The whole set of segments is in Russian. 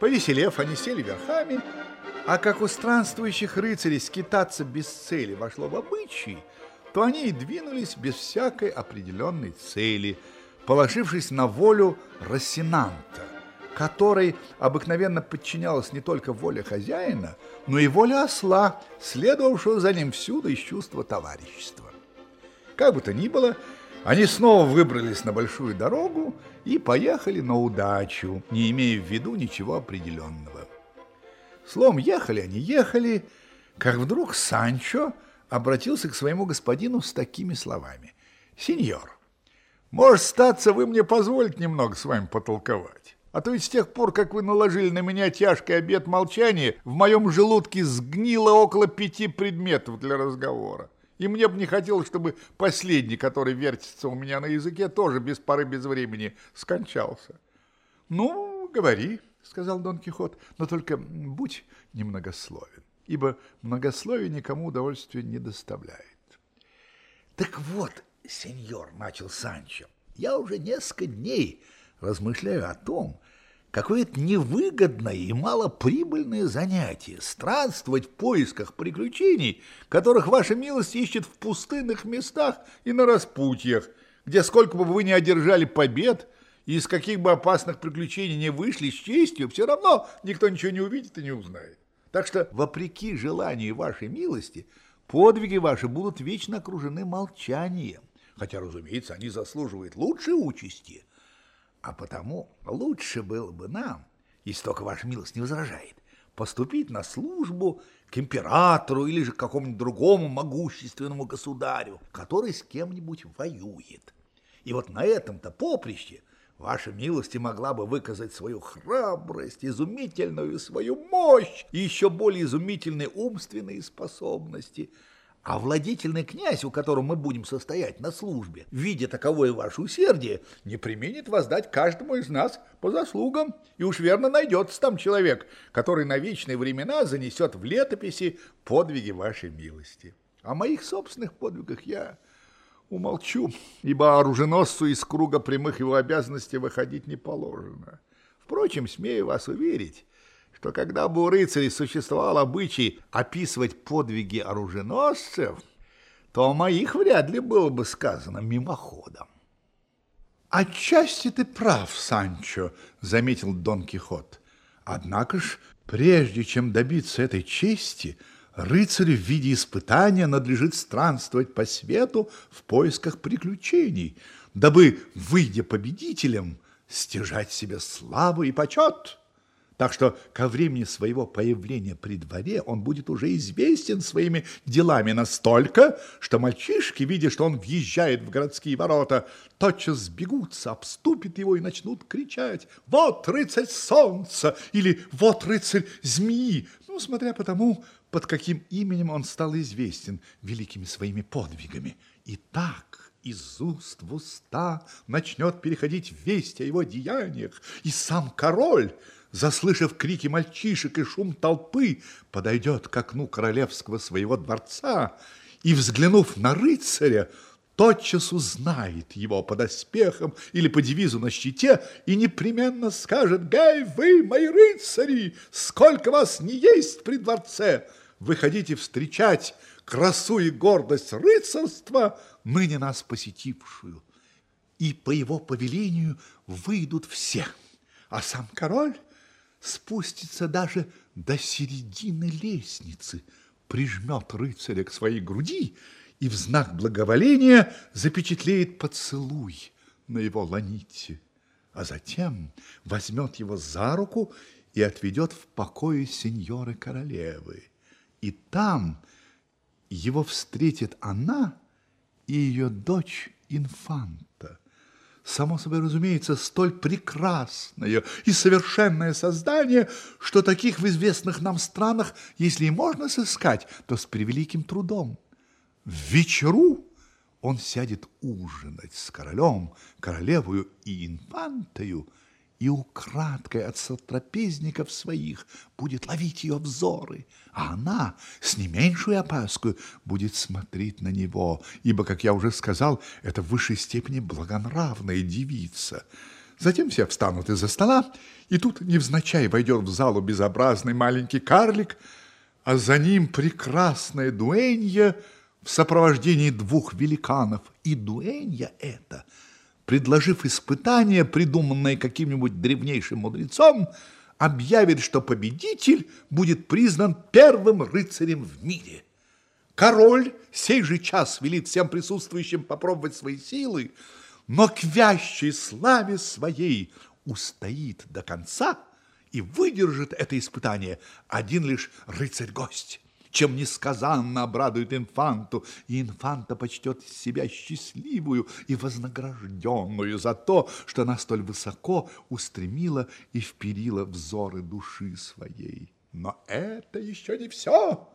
Повеселев, они сели верхами, а как у странствующих рыцарей скитаться без цели вошло в обычай, то они и двинулись без всякой определенной цели, положившись на волю Рассенанта, которой обыкновенно подчинялась не только воля хозяина, но и воля осла, следовавшего за ним всюду из чувства товарищества. Как бы то ни было, они снова выбрались на большую дорогу и поехали на удачу, не имея в виду ничего определенного. Слом ехали они, ехали, как вдруг Санчо обратился к своему господину с такими словами. «Сеньор, может, статься, вы мне позволите немного с вами потолковать? А то ведь с тех пор, как вы наложили на меня тяжкий обет молчания, в моем желудке сгнило около пяти предметов для разговора. И мне бы не хотелось, чтобы последний, который вертится у меня на языке, тоже без поры, без времени скончался. Ну, говори, сказал Дон Кихот, но только будь немногословен, ибо многословие никому удовольствия не доставляет. Так вот, сеньор, начал Санчо, я уже несколько дней размышляю о том, какое это невыгодное и малоприбыльное занятие – странствовать в поисках приключений, которых ваша милость ищет в пустынных местах и на распутьях, где сколько бы вы ни одержали побед и из каких бы опасных приключений не вышли с честью, все равно никто ничего не увидит и не узнает. Так что, вопреки желанию вашей милости, подвиги ваши будут вечно окружены молчанием, хотя, разумеется, они заслуживают лучшей участи – а потому лучше было бы нам, если только ваша милость не возражает, поступить на службу к императору или же к какому-нибудь другому могущественному государю, который с кем-нибудь воюет. И вот на этом-то поприще ваша милость могла бы выказать свою храбрость, изумительную свою мощь и еще более изумительные умственные способности – а владетельный князь, у которого мы будем состоять на службе, видя таковое ваше усердие, не применит воздать каждому из нас по заслугам, и уж верно найдется там человек, который на вечные времена занесет в летописи подвиги вашей милости. О моих собственных подвигах я умолчу, ибо оруженосцу из круга прямых его обязанностей выходить не положено. Впрочем, смею вас уверить, что когда бы у рыцарей существовал обычай описывать подвиги оруженосцев, то о моих вряд ли было бы сказано мимоходом. «Отчасти ты прав, Санчо», — заметил Дон Кихот. «Однако ж, прежде чем добиться этой чести, рыцарю в виде испытания надлежит странствовать по свету в поисках приключений, дабы, выйдя победителем, стяжать себе славу и почет». Так что ко времени своего появления при дворе он будет уже известен своими делами настолько, что мальчишки, видя, что он въезжает в городские ворота, тотчас сбегутся, обступят его и начнут кричать «Вот рыцарь солнца!» или «Вот рыцарь змеи!» Ну, смотря по тому, под каким именем он стал известен великими своими подвигами. И так из уст в уста начнет переходить весть о его деяниях, и сам король – заслышав крики мальчишек и шум толпы, подойдет к окну королевского своего дворца и, взглянув на рыцаря, тотчас узнает его по доспехам или по девизу на щите и непременно скажет «Гей, вы, мои рыцари, сколько вас не есть при дворце! Выходите встречать красу и гордость рыцарства, ныне нас посетившую!» И по его повелению выйдут все, а сам король спустится даже до середины лестницы, прижмет рыцаря к своей груди и в знак благоволения запечатлеет поцелуй на его ланите, а затем возьмет его за руку и отведет в покое сеньоры королевы. И там его встретит она и ее дочь инфанта само собой разумеется, столь прекрасное и совершенное создание, что таких в известных нам странах, если и можно сыскать, то с превеликим трудом. В вечеру он сядет ужинать с королем, королевою и инфантою, и украдкой от сотрапезников своих будет ловить ее взоры, а она с не меньшей опаской будет смотреть на него, ибо, как я уже сказал, это в высшей степени благонравная девица. Затем все встанут из-за стола, и тут невзначай войдет в залу безобразный маленький карлик, а за ним прекрасная дуэнья в сопровождении двух великанов. И дуэнья эта, предложив испытание, придуманное каким-нибудь древнейшим мудрецом, объявит, что победитель будет признан первым рыцарем в мире. Король сей же час велит всем присутствующим попробовать свои силы, но к вящей славе своей устоит до конца и выдержит это испытание один лишь рыцарь-гость чем несказанно обрадует инфанту, и инфанта почтет себя счастливую и вознагражденную за то, что она столь высоко устремила и вперила взоры души своей. Но это еще не все.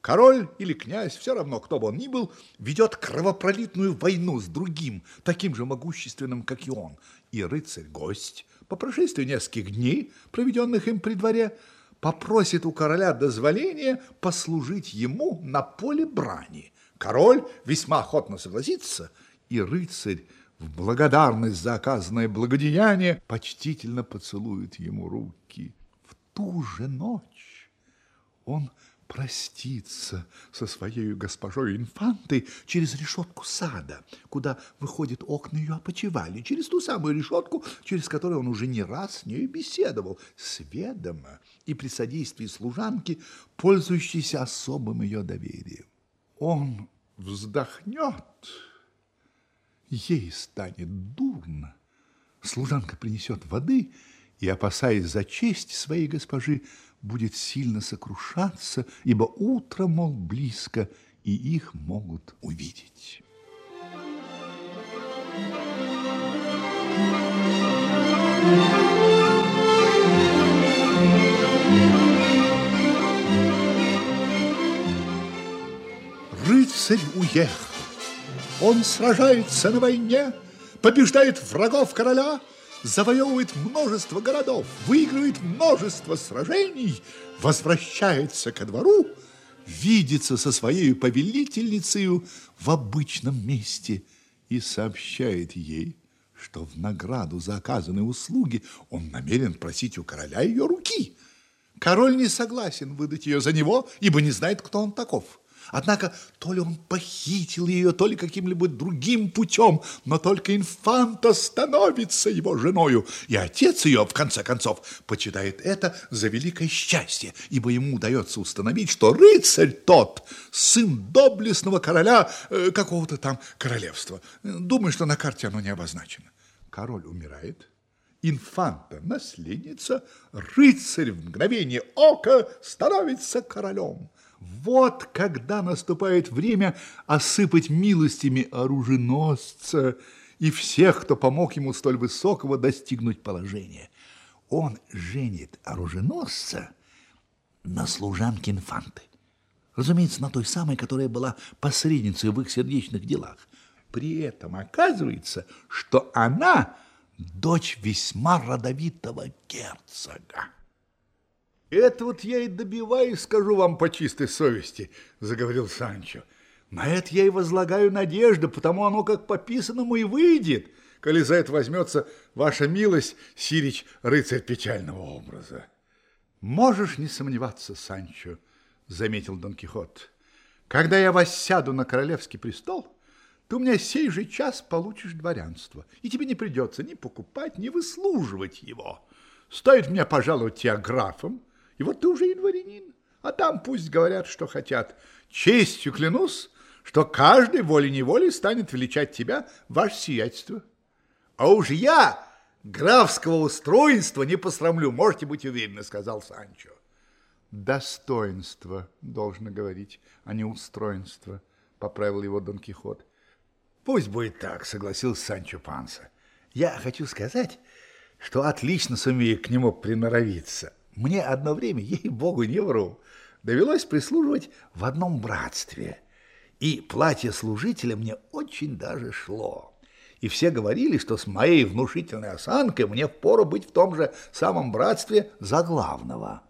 Король или князь, все равно, кто бы он ни был, ведет кровопролитную войну с другим, таким же могущественным, как и он. И рыцарь-гость, по прошествии нескольких дней, проведенных им при дворе, попросит у короля дозволения послужить ему на поле брани. Король весьма охотно согласится, и рыцарь в благодарность за оказанное благодеяние почтительно поцелует ему руки. В ту же ночь он проститься со своей госпожой инфантой через решетку сада, куда выходят окна ее опочивали, через ту самую решетку, через которую он уже не раз с нею беседовал, с ведома и при содействии служанки, пользующейся особым ее доверием. Он вздохнет, ей станет дурно, служанка принесет воды и, опасаясь за честь своей госпожи, будет сильно сокрушаться, ибо утро, мол, близко, и их могут увидеть. Рыцарь уехал. Он сражается на войне, побеждает врагов короля – завоевывает множество городов, выигрывает множество сражений, возвращается ко двору, видится со своей повелительницей в обычном месте и сообщает ей, что в награду за оказанные услуги он намерен просить у короля ее руки. Король не согласен выдать ее за него, ибо не знает, кто он таков. Однако то ли он похитил ее, то ли каким-либо другим путем, но только инфанта становится его женою, и отец ее, в конце концов, почитает это за великое счастье, ибо ему удается установить, что рыцарь тот, сын доблестного короля э, какого-то там королевства. Думаю, что на карте оно не обозначено. Король умирает, инфанта наследница, рыцарь в мгновение ока становится королем. Вот когда наступает время осыпать милостями оруженосца и всех, кто помог ему столь высокого достигнуть положения. Он женит оруженосца на служанке инфанты. Разумеется, на той самой, которая была посредницей в их сердечных делах. При этом оказывается, что она дочь весьма родовитого герцога. Это вот я и добиваюсь, скажу вам по чистой совести, заговорил Санчо. На это я и возлагаю надежду, потому оно как по писанному и выйдет, коли за это возьмется ваша милость, Сирич, рыцарь печального образа. Можешь не сомневаться, Санчо, заметил Дон Кихот. Когда я воссяду на королевский престол, ты у меня сей же час получишь дворянство, и тебе не придется ни покупать, ни выслуживать его. Стоит мне пожаловать тебя графом, и вот ты уже и дворянин. А там пусть говорят, что хотят. Честью клянусь, что каждый волей-неволей станет величать тебя, ваше сиятельство. А уж я графского устройства не посрамлю, можете быть уверены, сказал Санчо. Достоинство, должно говорить, а не устроенство, поправил его Дон Кихот. Пусть будет так, согласился Санчо Панса. Я хочу сказать, что отлично сумею к нему приноровиться. Мне одно время, ей-богу, не вру, довелось прислуживать в одном братстве. И платье служителя мне очень даже шло. И все говорили, что с моей внушительной осанкой мне впору быть в том же самом братстве за главного.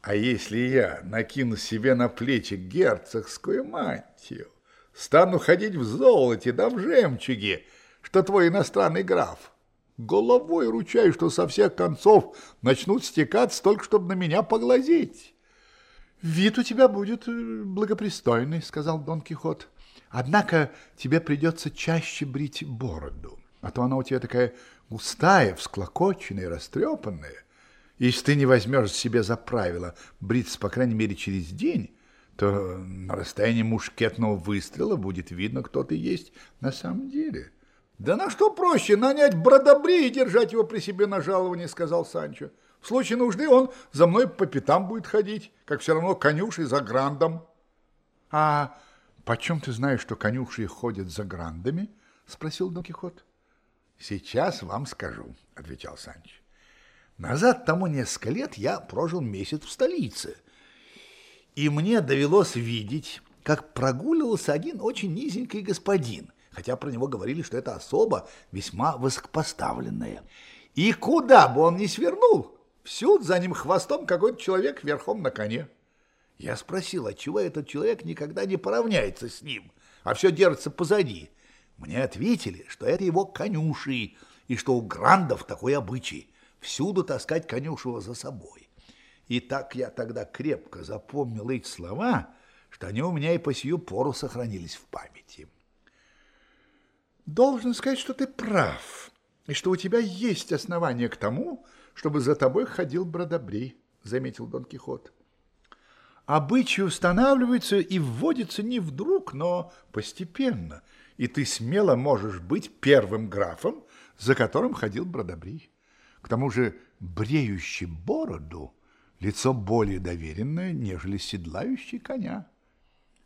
А если я накину себе на плечи герцогскую мантию, стану ходить в золоте да в жемчуге, что твой иностранный граф, Головой ручаюсь, что со всех концов начнут стекаться, только чтобы на меня поглазеть. «Вид у тебя будет э, благопристойный», — сказал Дон Кихот. «Однако тебе придется чаще брить бороду, а то она у тебя такая густая, всклокоченная, растрепанная. Если ты не возьмешь себе за правило бриться, по крайней мере, через день, то на расстоянии мушкетного выстрела будет видно, кто ты есть на самом деле». «Да на что проще нанять бродобри и держать его при себе на жаловании», — сказал Санчо. В случае нужды он за мной по пятам будет ходить, как все равно конюши за грандом. — А почем ты знаешь, что конюши ходят за грандами? — спросил Дон Кихот. — Сейчас вам скажу, — отвечал Санч. Назад тому несколько лет я прожил месяц в столице, и мне довелось видеть, как прогуливался один очень низенький господин, хотя про него говорили, что это особа весьма высокопоставленная. И куда бы он ни свернул, Всюду за ним хвостом какой-то человек верхом на коне. Я спросил, отчего этот человек никогда не поравняется с ним, а все держится позади. Мне ответили, что это его конюши, и что у грандов такой обычай – всюду таскать конюшего за собой. И так я тогда крепко запомнил эти слова, что они у меня и по сию пору сохранились в памяти. Должен сказать, что ты прав, и что у тебя есть основания к тому, чтобы за тобой ходил Бродобрей, заметил Дон Кихот. Обычаи устанавливаются и вводятся не вдруг, но постепенно, и ты смело можешь быть первым графом, за которым ходил Бродобрей. К тому же бреющий бороду лицо более доверенное, нежели седлающий коня.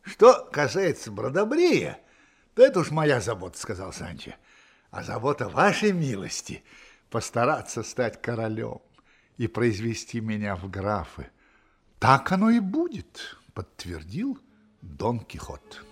Что касается Бродобрея, то это уж моя забота, сказал Санчо. А забота вашей милости — постараться стать королем и произвести меня в графы. Так оно и будет, подтвердил Дон Кихот.